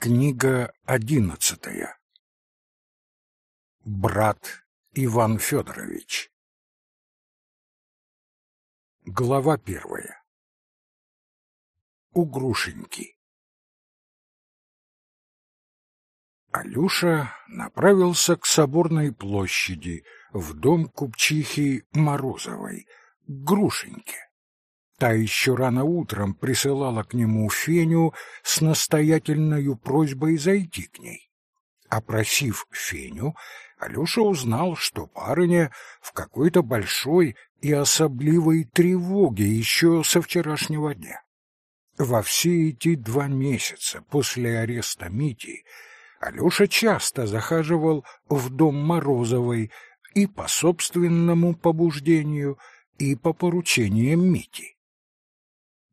Книга одиннадцатая. Брат Иван Федорович. Глава первая. У Грушеньки. Алюша направился к соборной площади, в дом купчихи Морозовой, к Грушеньке. Та еще рано утром присылала к нему Феню с настоятельной просьбой зайти к ней. Опросив Феню, Алеша узнал, что парыня в какой-то большой и особливой тревоге еще со вчерашнего дня. Во все эти два месяца после ареста Мити Алеша часто захаживал в дом Морозовой и по собственному побуждению, и по поручениям Мити.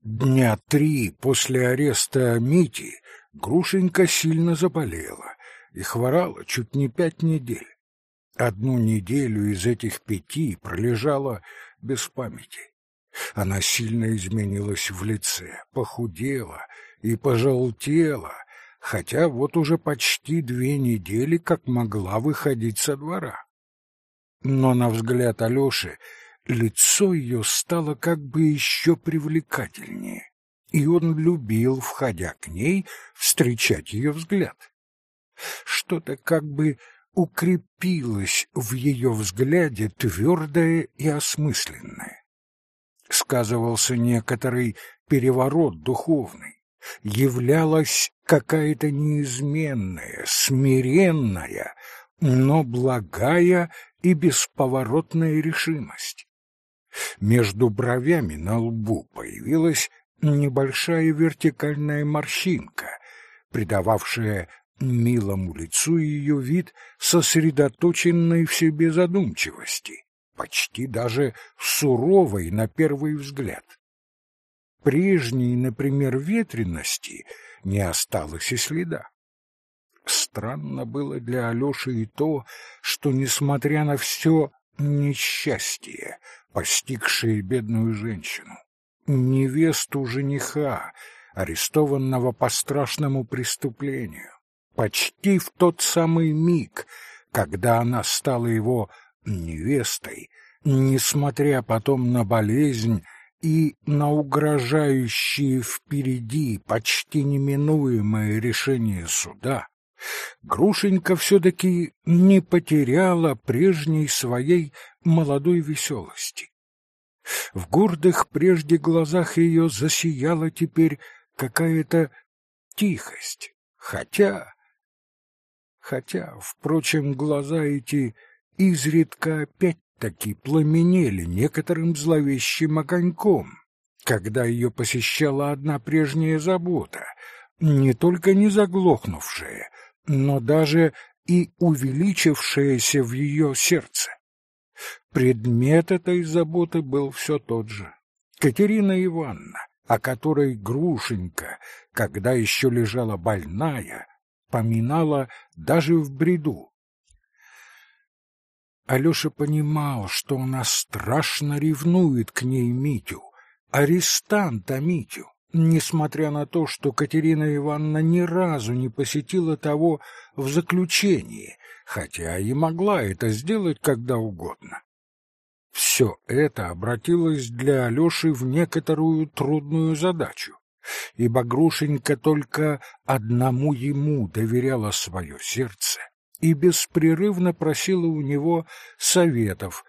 Дня три после ареста Мити Грушенька сильно заболела и хворала чуть не пять недель. Одну неделю из этих пяти пролежала без памяти. Она сильно изменилась в лице, похудела и пожелтела, хотя вот уже почти две недели как могла выходить со двора. Но на взгляд Алёши лицо ее стало как бы еще привлекательнее, и он любил, входя к ней, встречать ее взгляд. Что-то как бы укрепилось в ее взгляде твердое и осмысленное. Сказывался некоторый переворот духовный, являлась какая-то неизменная, смиренная, но благая и бесповоротная решимость. Между бровями на лбу появилась небольшая вертикальная морщинка, придававшая милому лицу ее вид сосредоточенной в себе задумчивости, почти даже суровой на первый взгляд. Прежней, например, ветренности не осталось и следа. Странно было для Алёши и то, что, несмотря на все несчастье, постигшее бедную женщину, невесту жениха, арестованного по страшному преступлению, почти в тот самый миг, когда она стала его невестой, несмотря потом на болезнь и на угрожающие впереди почти неминуемое решение суда, Грушенька все-таки не потеряла прежней своей молодой веселости. В гордых прежде глазах ее засияла теперь какая-то тихость, хотя... Хотя, впрочем, глаза эти изредка опять-таки пламенели некоторым зловещим огоньком, когда ее посещала одна прежняя забота, не только не заглохнувшая, но даже и увеличившееся в ее сердце. Предмет этой заботы был все тот же. Катерина Ивановна, о которой Грушенька, когда еще лежала больная, поминала даже в бреду. Алеша понимал, что она страшно ревнует к ней Митю, арестанта Митю несмотря на то, что Катерина Ивановна ни разу не посетила того в заключении, хотя и могла это сделать когда угодно. Все это обратилось для Алеши в некоторую трудную задачу, ибо Грушенька только одному ему доверяла свое сердце и беспрерывно просила у него советов,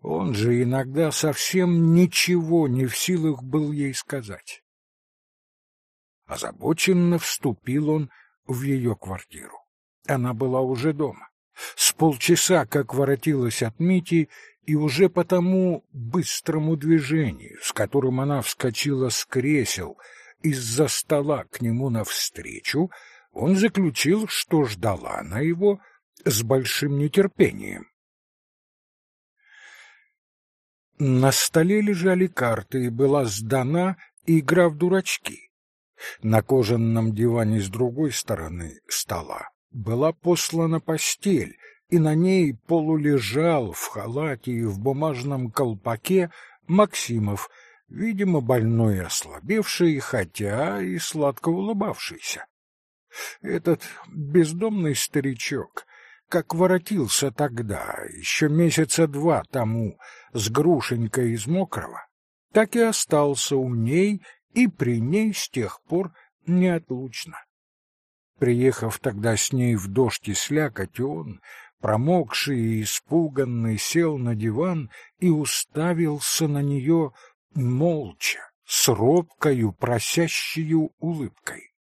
он же иногда совсем ничего не в силах был ей сказать. Озабоченно вступил он в ее квартиру. Она была уже дома. С полчаса, как воротилась от Мити, и уже по тому быстрому движению, с которым она вскочила с кресел из-за стола к нему навстречу, он заключил, что ждала она его с большим нетерпением. На столе лежали карты, и была сдана игра в дурачки. На кожаном диване с другой стороны стола была послана постель, и на ней полулежал в халате и в бумажном колпаке Максимов, видимо, больной и ослабевший, хотя и сладко улыбавшийся. Этот бездомный старичок, как воротился тогда, еще месяца два тому, с грушенькой из мокрого, так и остался у ней и при ней с тех пор неотлучно. Приехав тогда с ней в дождь и слякоть, он, промокший и испуганный, сел на диван и уставился на нее молча, с робкою, просящую улыбкой.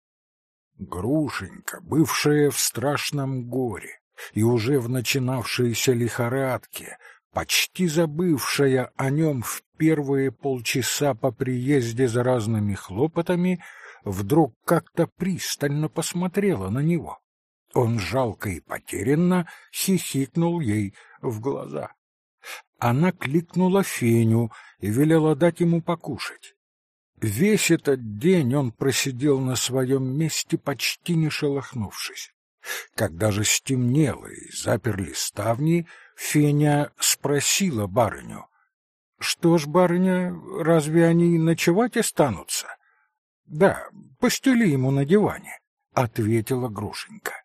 Грушенька, бывшая в страшном горе и уже в начинавшейся лихорадке, почти забывшая о нем в первые полчаса по приезде за разными хлопотами, вдруг как-то пристально посмотрела на него. Он жалко и потерянно хихикнул ей в глаза. Она кликнула Феню и велела дать ему покушать. Весь этот день он просидел на своем месте, почти не шелохнувшись. Когда же стемнело и заперли ставни, Феня спросила барыню. — Что ж, барыня, разве они ночевать останутся? — Да, постели ему на диване, — ответила Грушенька.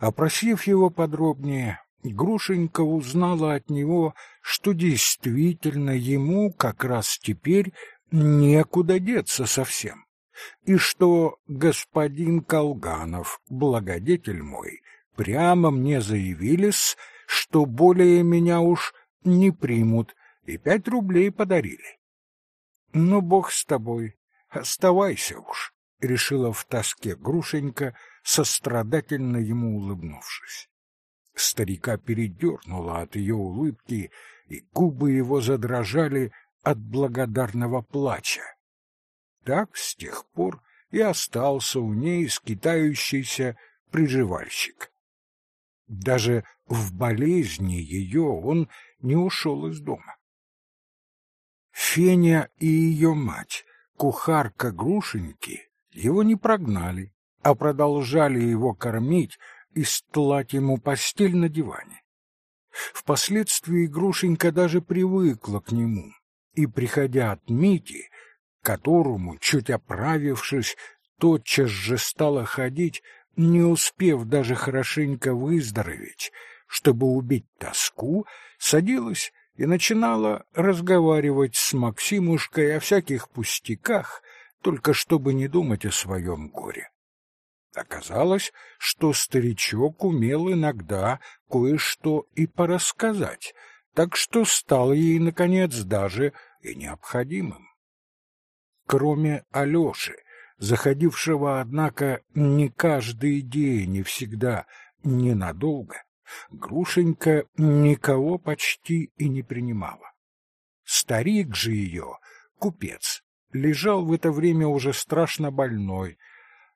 Опросив его подробнее, Грушенька узнала от него, что действительно ему как раз теперь некуда деться совсем, и что господин Колганов, благодетель мой, прямо мне заявились, что более меня уж не примут, и пять рублей подарили. Ну, бог с тобой, оставайся уж, — решила в тоске Грушенька, сострадательно ему улыбнувшись. Старика передернуло от ее улыбки, и губы его задрожали от благодарного плача. Так с тех пор и остался у ней скитающийся приживальщик. Даже в болезни ее он не ушел из дома. Феня и ее мать, кухарка Грушеньки, его не прогнали, а продолжали его кормить и стлать ему постель на диване. Впоследствии Грушенька даже привыкла к нему, и, приходя от Мити, которому, чуть оправившись, тотчас же стала ходить, не успев даже хорошенько выздороветь, чтобы убить тоску, садилась и начинала разговаривать с Максимушкой о всяких пустяках, только чтобы не думать о своем горе. Оказалось, что старичок умел иногда кое-что и порассказать, так что стал ей, наконец, даже и необходимым. Кроме Алёши, заходившего, однако, не каждый день и всегда ненадолго, Грушенька никого почти и не принимала. Старик же ее, купец, лежал в это время уже страшно больной,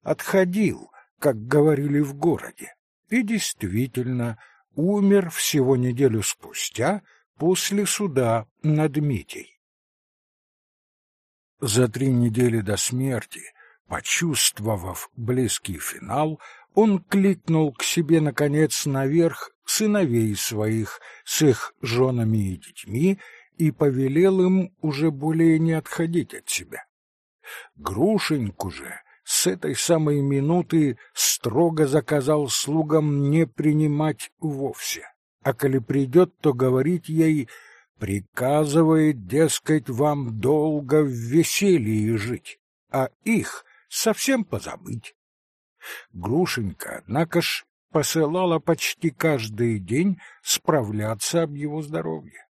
отходил, как говорили в городе, и действительно умер всего неделю спустя после суда над Митей. За три недели до смерти, почувствовав близкий финал, он кликнул к себе, наконец, наверх сыновей своих с их женами и детьми и повелел им уже более не отходить от себя. Грушеньку же с этой самой минуты строго заказал слугам не принимать вовсе, а коли придет, то говорить ей приказывает, дескать, вам долго в веселье жить, а их совсем позабыть. Грушенька, однако ж, посылала почти каждый день справляться об его здоровье.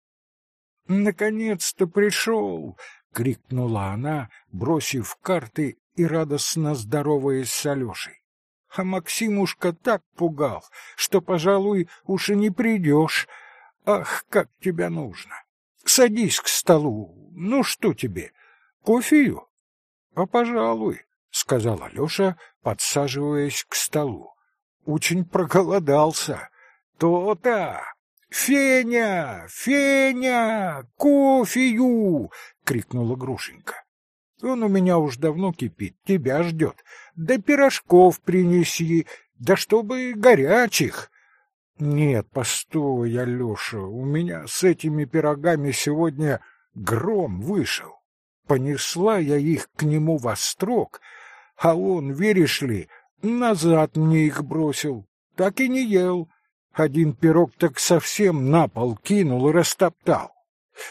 «Наконец-то пришел!» — крикнула она, бросив карты и радостно здороваясь с Алешей. А Максимушка так пугал, что, пожалуй, уж и не придешь. Ах, как тебя нужно! Садись к столу. Ну, что тебе, кофею? — А, пожалуй, — сказал Алеша, подсаживаясь к столу. Очень проголодался. То-то! Феня! Феня! Кофею! — крикнула Грушенька. Он у меня уж давно кипит, тебя ждет. Да пирожков принеси, да чтобы горячих. Нет, постой, Алеша, у меня с этими пирогами сегодня гром вышел. Понесла я их к нему во строк, а он, веришь ли, назад мне их бросил, так и не ел. Один пирог так совсем на пол кинул и растоптал.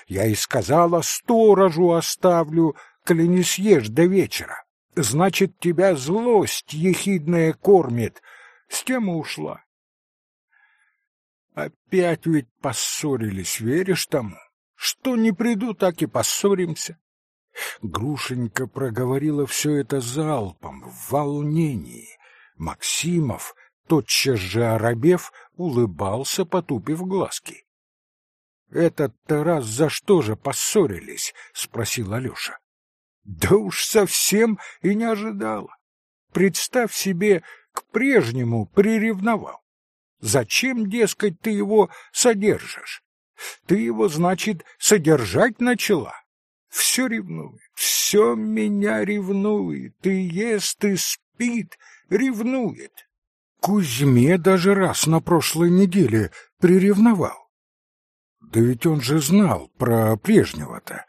Я и сказала, сторожу оставлю, коли не съешь до вечера. Значит, тебя злость ехидная кормит. С тем ушла. Опять ведь поссорились, веришь тому? Что не приду, так и поссоримся. Грушенька проговорила все это залпом, в волнении. Максимов, тотчас же оробев, улыбался, потупив глазки. — Этот-то раз за что же поссорились? — спросил Алеша. — Да уж совсем и не ожидала. Представь себе, к прежнему приревновал. Зачем, дескать, ты его содержишь? Ты его, значит, содержать начала? Все ревнует, все меня ревнует, и ест, и спит, ревнует. Кузьме даже раз на прошлой неделе приревновал. Да ведь он же знал про прежнего-то.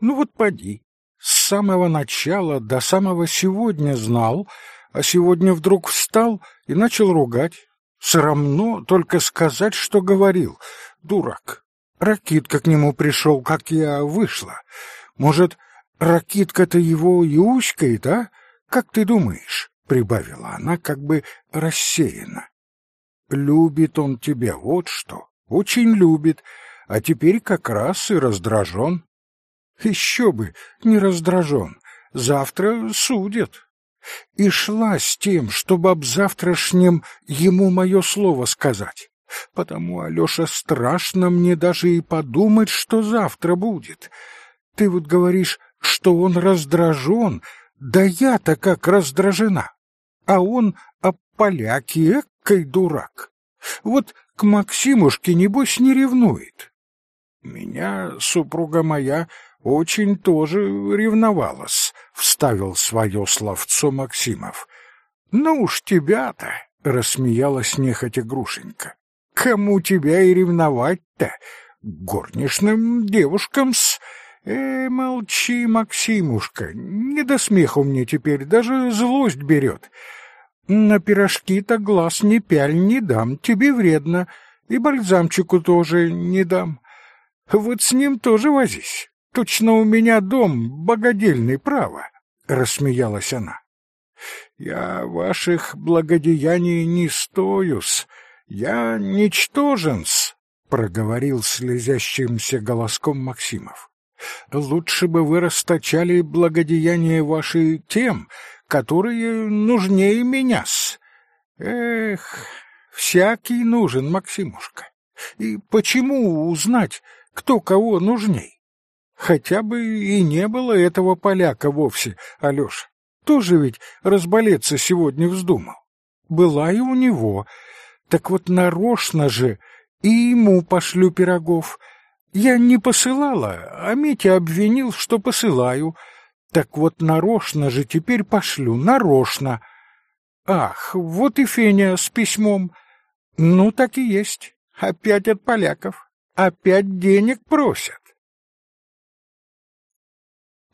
Ну вот поди, с самого начала до самого сегодня знал, а сегодня вдруг встал и начал ругать. Срамно только сказать, что говорил. Дурак. Ракитка к нему пришел, как я вышла. Может, ракитка-то его и уськает, а? Как ты думаешь? — прибавила она как бы рассеянно. «Любит он тебя, вот что, очень любит, а теперь как раз и раздражен». «Еще бы, не раздражен, завтра судят». И шла с тем, чтобы об завтрашнем ему мое слово сказать. Потому, Алеша, страшно мне даже и подумать, что завтра будет. Ты вот говоришь, что он раздражен, да я-то как раздражена а он об поляке, экой дурак. Вот к Максимушке, небось, не ревнует. Меня супруга моя очень тоже ревновалась, — вставил свое словцо Максимов. — Ну уж тебя-то, — рассмеялась нехотя Грушенька. — Кому тебя и ревновать-то? Горничным девушкам-с... Э, молчи, Максимушка, не до смеху мне теперь, даже злость берет. На пирожки-то глаз не пяль, не дам, тебе вредно, и бальзамчику тоже не дам. Вот с ним тоже возись. Точно у меня дом богодельный, право, — рассмеялась она. Я ваших благодеяний не стоюсь, я ничтожен-с, — проговорил слезящимся голоском Максимов. Лучше бы вы расточали благодеяния ваши тем, которые нужнее меня-с. Эх, всякий нужен, Максимушка. И почему узнать, кто кого нужней? Хотя бы и не было этого поляка вовсе, Алёша. Тоже ведь разболеться сегодня вздумал. Была и у него. Так вот нарочно же и ему пошлю пирогов. Я не посылала, а Митя обвинил, что посылаю — так вот нарочно же теперь пошлю, нарочно. Ах, вот и Феня с письмом. Ну, так и есть. Опять от поляков. Опять денег просят.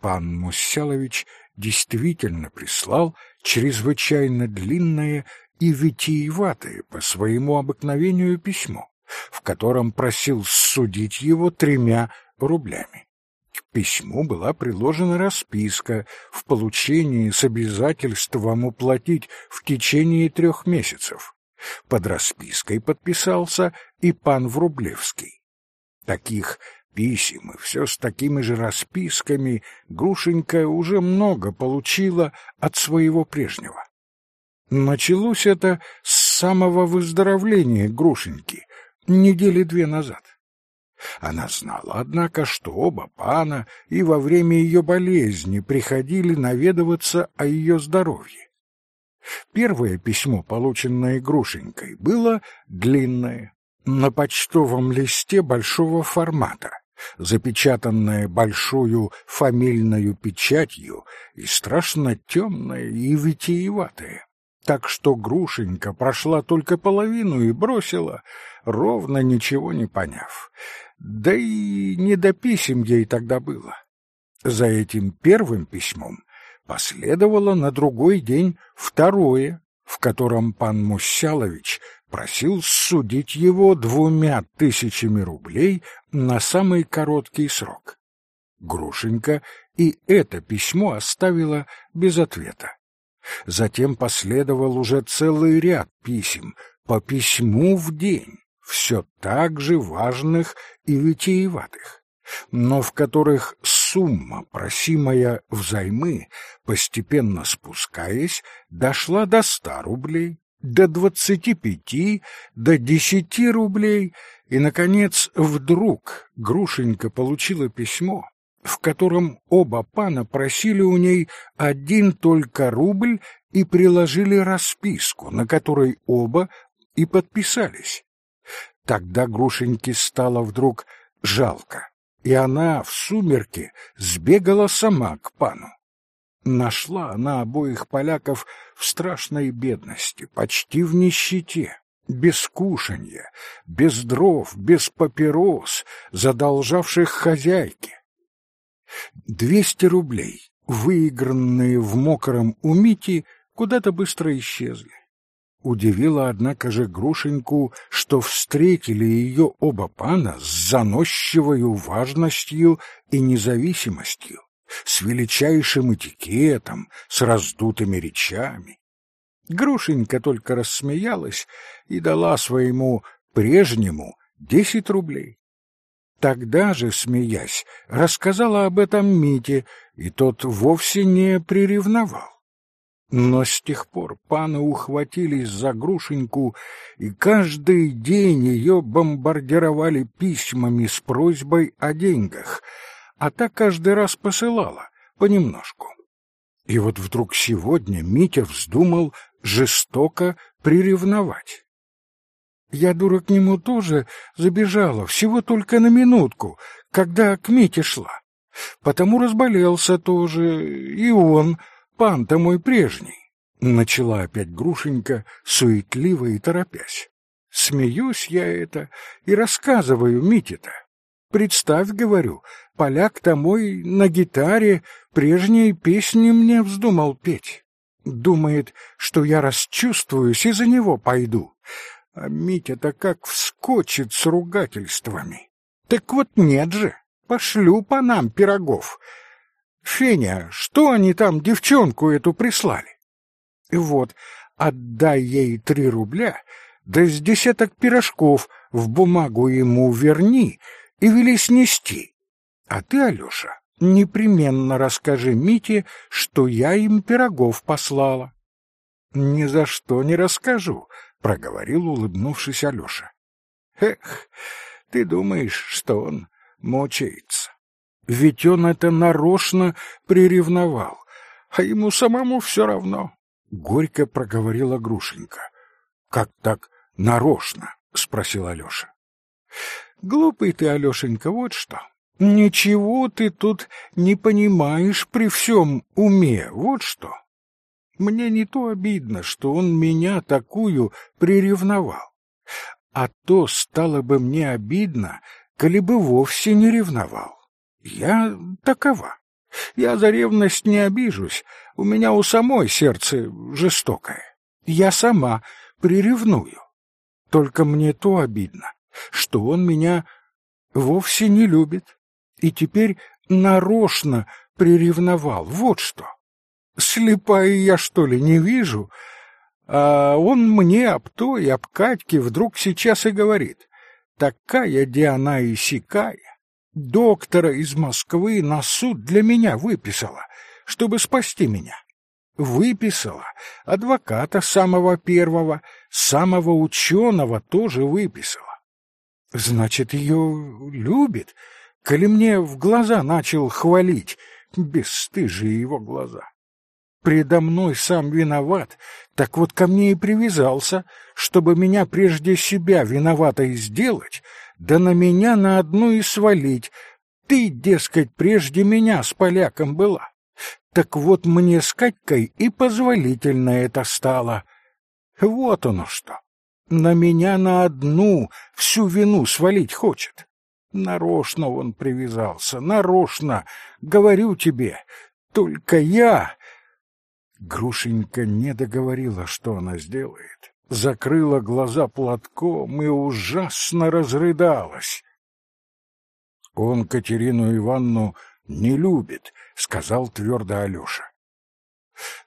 Пан Мусялович действительно прислал чрезвычайно длинное и витиеватое по своему обыкновению письмо, в котором просил судить его тремя рублями письму была приложена расписка в получении с обязательством уплатить в течение трех месяцев. Под распиской подписался и пан Врублевский. Таких писем и все с такими же расписками Грушенька уже много получила от своего прежнего. Началось это с самого выздоровления Грушеньки, недели две назад. Она знала, однако, что оба пана и во время ее болезни приходили наведываться о ее здоровье. Первое письмо, полученное Грушенькой, было длинное, на почтовом листе большого формата, запечатанное большую фамильную печатью и страшно темное и витиеватое. Так что Грушенька прошла только половину и бросила, ровно ничего не поняв. Да и не до писем ей тогда было. За этим первым письмом Последовало на другой день второе, в котором пан Мущалович просил судить его двумя тысячами рублей на самый короткий срок. Грушенька и это письмо оставила без ответа. Затем последовал уже целый ряд писем, по письму в день, все так же важных и витиеватых, но в которых сумма, просимая взаймы, постепенно спускаясь, дошла до ста рублей, до двадцати пяти, до десяти рублей, и, наконец, вдруг Грушенька получила письмо, в котором оба пана просили у ней один только рубль и приложили расписку, на которой оба и подписались. Тогда Грушеньке стало вдруг жалко, и она в сумерки сбегала сама к пану. Нашла она обоих поляков в страшной бедности, почти в нищете, без кушанья, без дров, без папирос, задолжавших хозяйке. Двести рублей, выигранные в мокром у Мити, куда-то быстро исчезли. Удивило, однако же, Грушеньку, что встретили ее оба пана с заносчивою важностью и независимостью с величайшим этикетом, с раздутыми речами. Грушенька только рассмеялась и дала своему прежнему десять рублей. Тогда же, смеясь, рассказала об этом Мите, и тот вовсе не приревновал. Но с тех пор паны ухватились за Грушеньку, и каждый день ее бомбардировали письмами с просьбой о деньгах — а та каждый раз посылала, понемножку. И вот вдруг сегодня Митя вздумал жестоко приревновать. Я, дура, к нему тоже забежала, всего только на минутку, когда к Мите шла. Потому разболелся тоже, и он, пан-то мой прежний. Начала опять Грушенька, суетливо и торопясь. Смеюсь я это и рассказываю Мите-то. Представь, говорю, поляк-то мой на гитаре прежние песни мне вздумал петь. Думает, что я расчувствуюсь и за него пойду. А Митя-то как вскочит с ругательствами. Так вот нет же, пошлю по нам пирогов. Феня, что они там девчонку эту прислали? Вот, отдай ей три рубля, да с десяток пирожков в бумагу ему верни — и вели снести. А ты, Алёша, непременно расскажи Мите, что я им пирогов послала. — Ни за что не расскажу, — проговорил, улыбнувшись Алёша. — Эх, ты думаешь, что он мучается. Ведь он это нарочно приревновал, а ему самому все равно. Горько проговорила Грушенька. — Как так нарочно? — спросил Алёша. Глупый ты, Алешенька, вот что. Ничего ты тут не понимаешь при всем уме, вот что. Мне не то обидно, что он меня такую приревновал, а то стало бы мне обидно, коли бы вовсе не ревновал. Я такова. Я за ревность не обижусь, у меня у самой сердце жестокое. Я сама приревную. Только мне то обидно, что он меня вовсе не любит и теперь нарочно приревновал. Вот что. Слепая я, что ли, не вижу? А он мне об той, об Катьке вдруг сейчас и говорит. Такая Диана и сякая. Доктора из Москвы на суд для меня выписала, чтобы спасти меня. Выписала. Адвоката самого первого, самого ученого тоже выписала. Значит, ее любит, коли мне в глаза начал хвалить, бесстыжие его глаза. Предо мной сам виноват, так вот ко мне и привязался, чтобы меня прежде себя виноватой сделать, да на меня на одну и свалить. Ты, дескать, прежде меня с поляком была. Так вот мне с Катькой и позволительно это стало. Вот оно что на меня на одну всю вину свалить хочет. Нарочно он привязался, нарочно, говорю тебе. Только я... Грушенька не договорила, что она сделает, закрыла глаза платком и ужасно разрыдалась. «Он Катерину Ивановну не любит», — сказал твердо Алеша.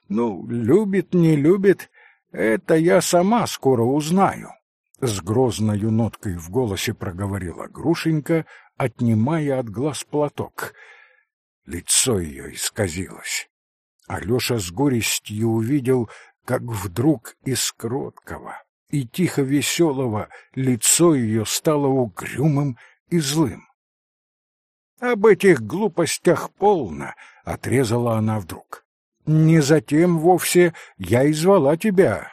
«Ну, любит, не любит, это я сама скоро узнаю», — с грозною ноткой в голосе проговорила Грушенька, отнимая от глаз платок. Лицо ее исказилось. Алеша с горестью увидел, как вдруг из кроткого и тихо веселого лицо ее стало угрюмым и злым. «Об этих глупостях полно», — отрезала она вдруг. «Не затем вовсе я и звала тебя.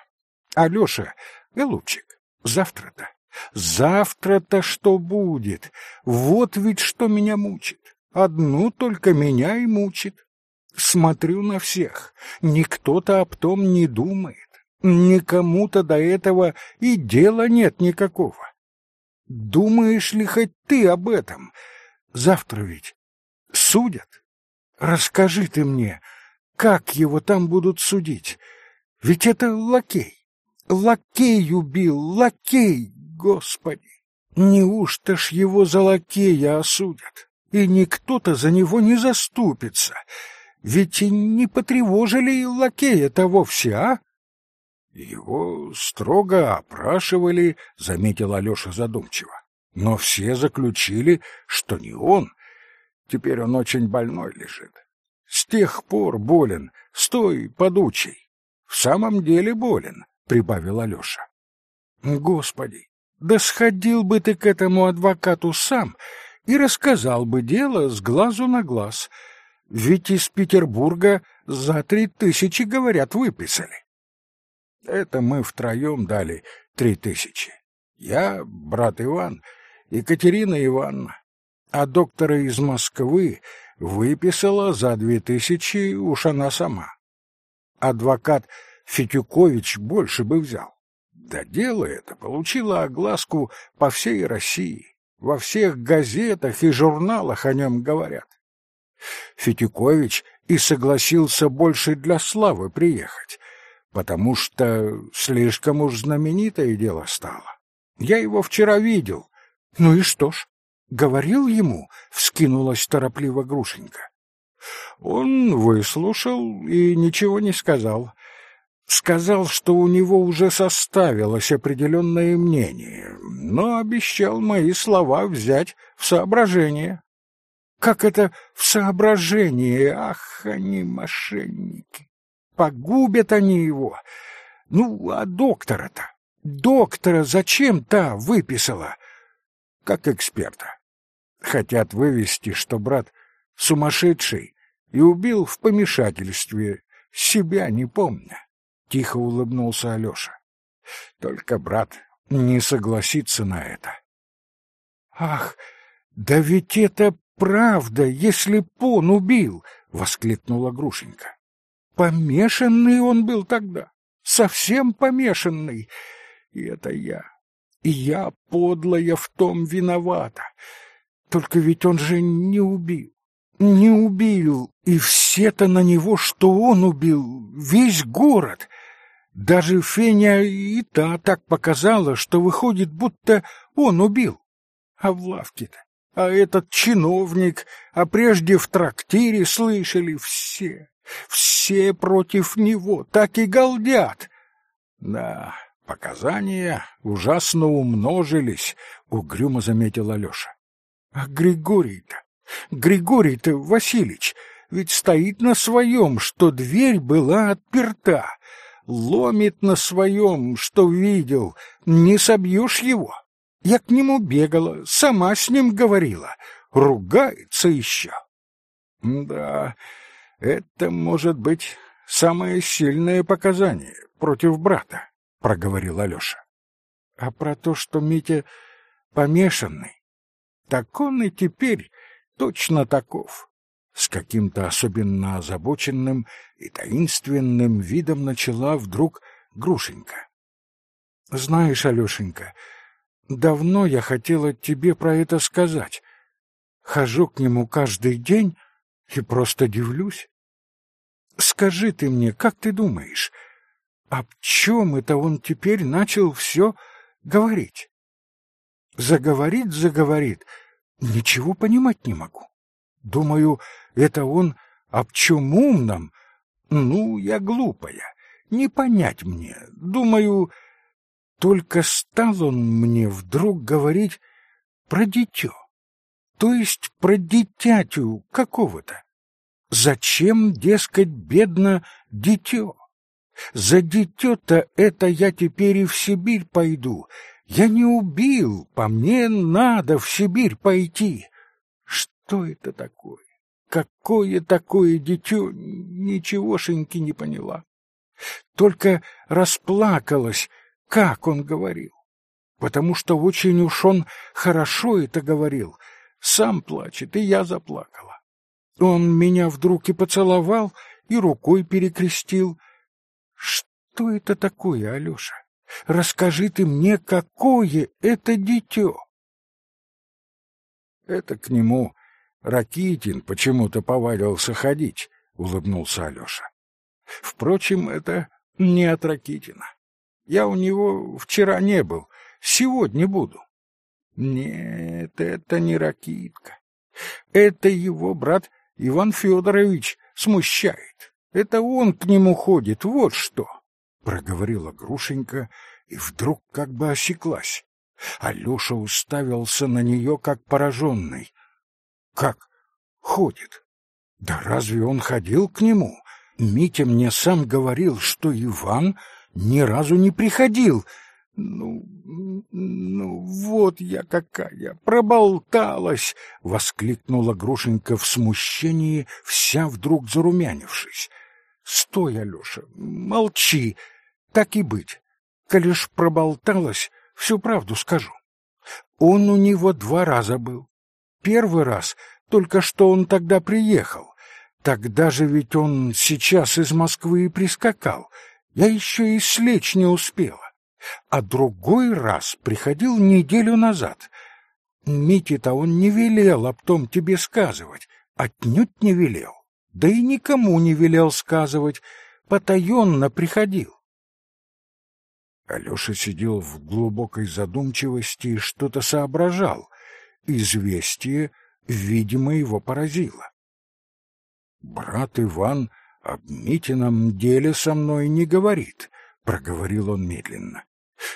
Алеша, голубчик, завтра-то, завтра-то что будет? Вот ведь что меня мучит. Одну только меня и мучит. Смотрю на всех, никто-то об том не думает, никому-то до этого и дела нет никакого. Думаешь ли хоть ты об этом? Завтра ведь судят. Расскажи ты мне, как его там будут судить? Ведь это лакей. Лакей убил, лакей, господи! Неужто ж его за лакея осудят? И никто-то за него не заступится. Ведь и не потревожили лакея-то вовсе, а? Его строго опрашивали, заметил Алёша задумчиво. Но все заключили, что не он. Теперь он очень больной лежит. С тех пор болен, стой подучий. В самом деле болен, прибавил Алёша. Господи, да сходил бы ты к этому адвокату сам и рассказал бы дело с глазу на глаз — ведь из Петербурга за три тысячи, говорят, выписали. Это мы втроем дали три тысячи. Я, брат Иван, Екатерина Ивановна. А доктора из Москвы выписала за две тысячи уж она сама. Адвокат Фетюкович больше бы взял. Да дело это получило огласку по всей России. Во всех газетах и журналах о нем говорят. Фетюкович и согласился больше для славы приехать, потому что слишком уж знаменитое дело стало. Я его вчера видел. Ну и что ж, говорил ему, вскинулась торопливо Грушенька. Он выслушал и ничего не сказал. Сказал, что у него уже составилось определенное мнение, но обещал мои слова взять в соображение. Как это в соображении? Ах, они мошенники! Погубят они его! Ну, а доктора-то? Доктора зачем та выписала? Как эксперта. Хотят вывести, что брат сумасшедший и убил в помешательстве, себя не помня. Тихо улыбнулся Алёша. Только брат не согласится на это. Ах, да ведь это правда, если б он убил!» — воскликнула Грушенька. «Помешанный он был тогда, совсем помешанный. И это я, и я, подлая, в том виновата. Только ведь он же не убил, не убил, и все-то на него, что он убил, весь город». Даже Феня и та так показала, что выходит, будто он убил. А в лавке-то а этот чиновник, а прежде в трактире слышали все, все против него, так и галдят. Да, показания ужасно умножились, угрюмо заметил Алёша. А Григорий-то, Григорий-то Васильич, ведь стоит на своем, что дверь была отперта, ломит на своем, что видел, не собьешь его. Я к нему бегала, сама с ним говорила. Ругается еще. Да, это может быть самое сильное показание против брата, проговорил Алёша. А про то, что Митя помешанный, так он и теперь точно таков. С каким-то особенно озабоченным и таинственным видом начала вдруг Грушенька. Знаешь, Алёшенька, Давно я хотела тебе про это сказать. Хожу к нему каждый день и просто дивлюсь. Скажи ты мне, как ты думаешь, об чем это он теперь начал все говорить? Заговорит, заговорит, ничего понимать не могу. Думаю, это он об чем умном? Ну, я глупая, не понять мне. Думаю, только стал он мне вдруг говорить про дитё, то есть про дитятю какого-то. Зачем, дескать, бедно дитё? За дитё-то это я теперь и в Сибирь пойду. Я не убил, по мне надо в Сибирь пойти. Что это такое? Какое такое дитё? Ничегошеньки не поняла. Только расплакалась, как он говорил. Потому что очень уж он хорошо это говорил. Сам плачет, и я заплакала. Он меня вдруг и поцеловал, и рукой перекрестил. Что это такое, Алёша? Расскажи ты мне, какое это дитё? Это к нему Ракитин почему-то повадился ходить, улыбнулся Алёша. Впрочем, это не от Ракитина. Я у него вчера не был, сегодня буду. Нет, это не Ракитка. Это его брат Иван Федорович смущает. Это он к нему ходит, вот что, проговорила Грушенька и вдруг как бы осеклась. Алёша уставился на неё как пораженный. Как ходит? Да разве он ходил к нему? Митя мне сам говорил, что Иван ни разу не приходил. Ну, ну, вот я какая, проболталась, воскликнула Грушенька в смущении, вся вдруг зарумянившись. Стой, Алёша, молчи, так и быть. Коли ж проболталась, всю правду скажу. Он у него два раза был. Первый раз, только что он тогда приехал. Тогда же ведь он сейчас из Москвы и прискакал. Я еще и слечь не успела а другой раз приходил неделю назад. Мите-то он не велел об том тебе сказывать, отнюдь не велел, да и никому не велел сказывать, потаенно приходил. Алёша сидел в глубокой задумчивости и что-то соображал. Известие, видимо, его поразило. «Брат Иван об Митином деле со мной не говорит», — проговорил он медленно.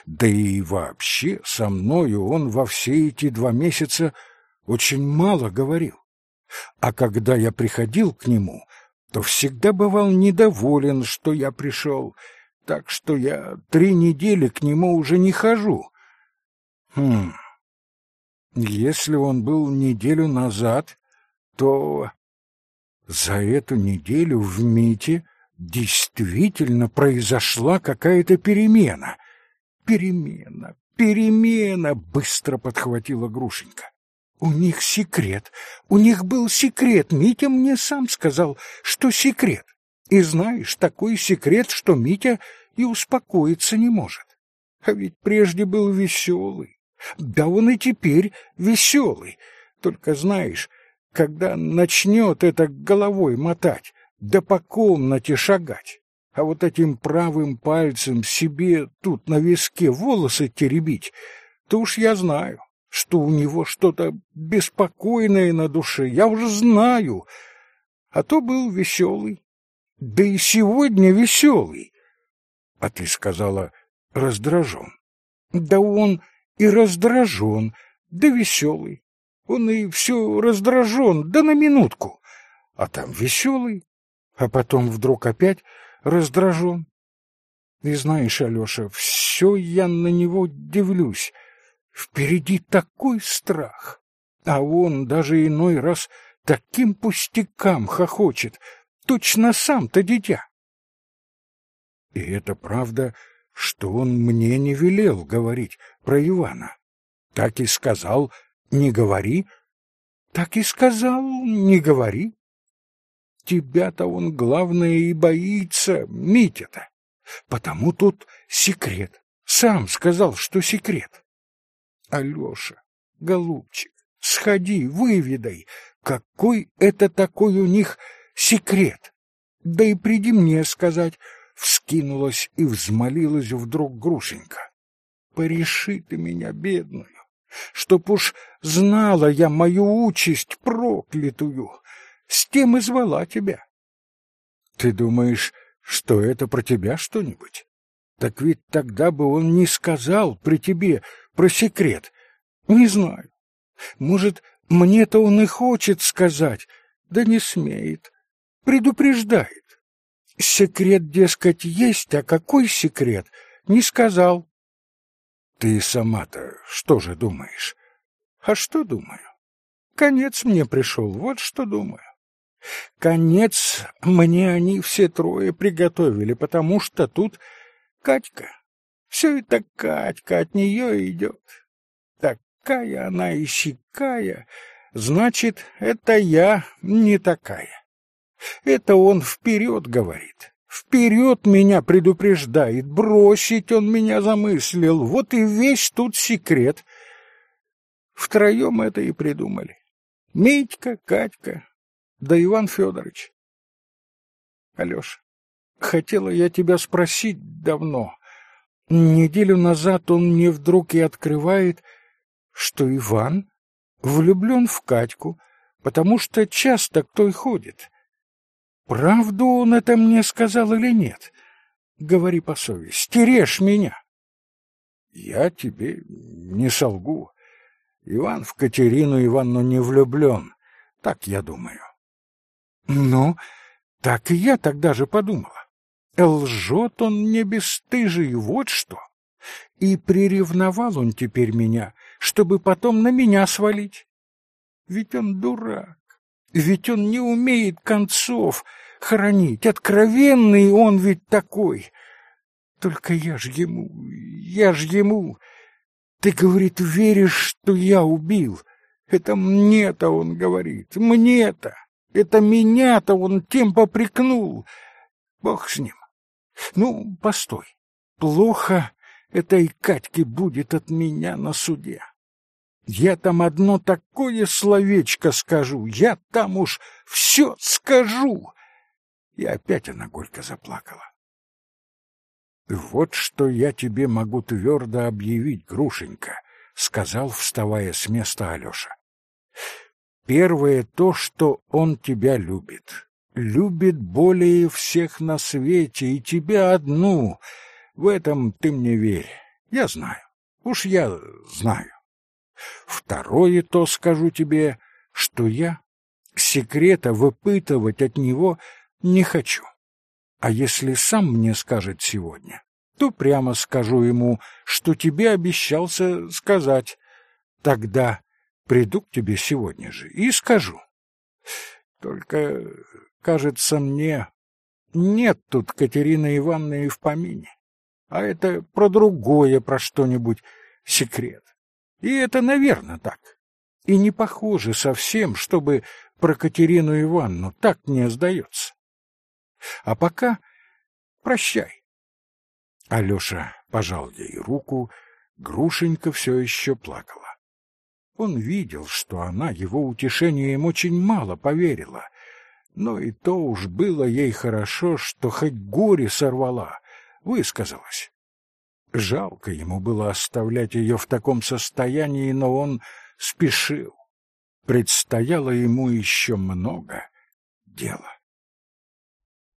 Да и вообще со мною он во все эти два месяца очень мало говорил. А когда я приходил к нему, то всегда бывал недоволен, что я пришел, так что я три недели к нему уже не хожу. Хм, если он был неделю назад, то за эту неделю в Мите действительно произошла какая-то перемена. Перемена, перемена, быстро подхватила Грушенька. У них секрет. У них был секрет. Митя мне сам сказал, что секрет. И знаешь, такой секрет, что Митя и успокоиться не может. А ведь прежде был веселый. Да он и теперь веселый. Только знаешь, когда начнет это головой мотать, да по комнате шагать, а вот этим правым пальцем себе тут на виске волосы теребить, то уж я знаю, что у него что-то беспокойное на душе, я уже знаю. А то был веселый, да и сегодня веселый. А ты сказала раздражен. Да он и раздражен, да веселый. Он и все раздражен, да на минутку. А там веселый, а потом вдруг опять раздражен. И знаешь, Алёша, все я на него дивлюсь. Впереди такой страх, а он даже иной раз таким пустякам хохочет, точно сам-то дитя. И это правда, что он мне не велел говорить про Ивана. Так и сказал, не говори. Так и сказал, не говори. Тебя-то он, главное, и боится, Митя-то. Потому тут секрет. Сам сказал, что секрет. Алёша, голубчик, сходи, выведай, какой это такой у них секрет. Да и приди мне сказать, вскинулась и взмолилась вдруг Грушенька. Пореши ты меня, бедную, чтоб уж знала я мою участь проклятую, с тем и звала тебя. Ты думаешь, что это про тебя что-нибудь? Так ведь тогда бы он не сказал при тебе про секрет. Не знаю. Может, мне-то он и хочет сказать, да не смеет. Предупреждает. Секрет, дескать, есть, а какой секрет, не сказал. Ты сама-то что же думаешь? А что думаю? Конец мне пришел, вот что думаю. Конец мне они все трое приготовили, потому что тут Катька. Все это Катька от нее идет. Такая она и щекая, значит, это я не такая. Это он вперед говорит. Вперед меня предупреждает, бросить он меня замыслил. Вот и весь тут секрет. Втроем это и придумали. Митька, Катька, да Иван Федорович. Алеша, хотела я тебя спросить давно. Неделю назад он мне вдруг и открывает, что Иван влюблен в Катьку, потому что часто к той ходит. Правду он это мне сказал или нет? Говори по совести, режь меня. Я тебе не солгу. Иван в Катерину Ивановну не влюблен, так я думаю. Ну, так и я тогда же подумала. Лжет он мне бесстыжий, вот что. И приревновал он теперь меня, чтобы потом на меня свалить. Ведь он дурак. Ведь он не умеет концов хранить. Откровенный он ведь такой. Только я ж ему, я ж ему... Ты, говорит, веришь, что я убил? Это мне-то он говорит, мне-то. Это меня-то он тем попрекнул. Бог с ним. Ну, постой. Плохо этой Катьке будет от меня на суде. Я там одно такое словечко скажу, я там уж все скажу. И опять она горько заплакала. Вот что я тебе могу твердо объявить, Грушенька, сказал, вставая с места Алёша. Первое то, что он тебя любит. Любит более всех на свете и тебя одну. В этом ты мне верь. Я знаю. Уж я знаю. Второе то скажу тебе, что я секрета выпытывать от него не хочу. А если сам мне скажет сегодня, то прямо скажу ему, что тебе обещался сказать. Тогда приду к тебе сегодня же и скажу. Только, кажется мне, нет тут Катерины Ивановны и в помине. А это про другое, про что-нибудь секрет. И это, наверное, так. И не похоже совсем, чтобы про Катерину Ивановну так не сдается. А пока прощай. Алёша пожал ей руку, Грушенька все еще плакала. Он видел, что она его утешением очень мало поверила, но и то уж было ей хорошо, что хоть горе сорвала, высказалась. Жалко ему было оставлять ее в таком состоянии, но он спешил. Предстояло ему еще много дела.